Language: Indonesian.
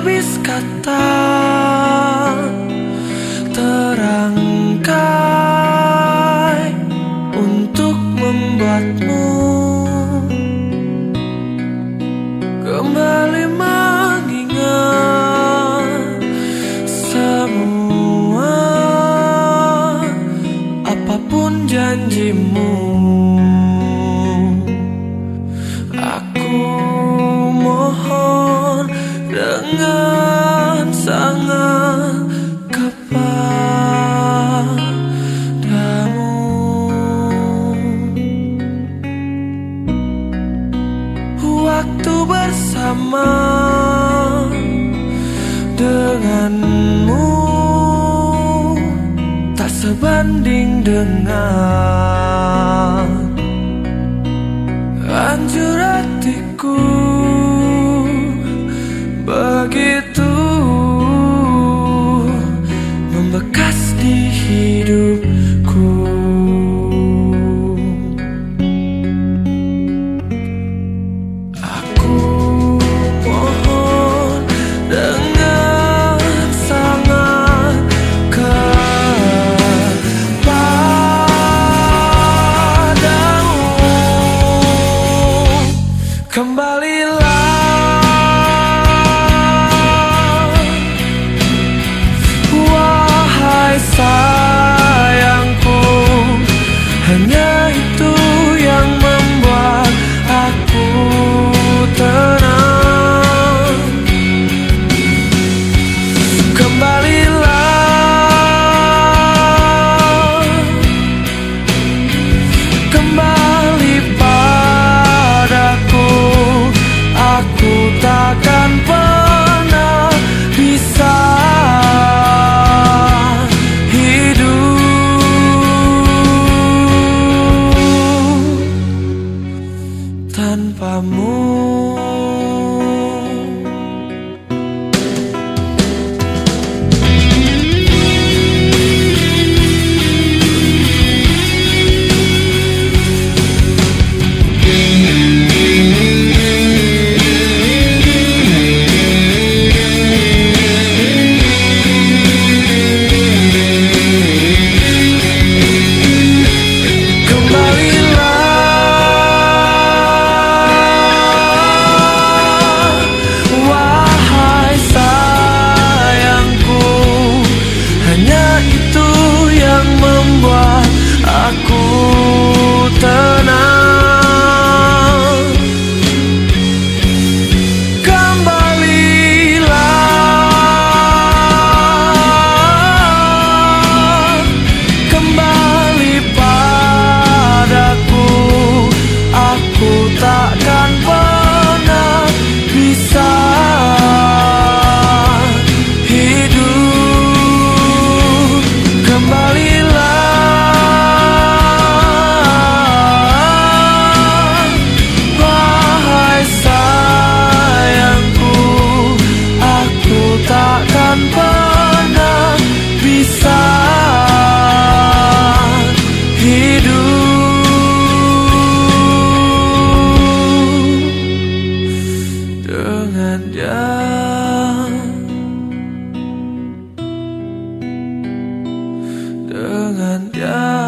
habis kata terangkai untuk membuatmu waktu bersama denganmu tak sebanding dengan anjur hatiku. amor. な掉。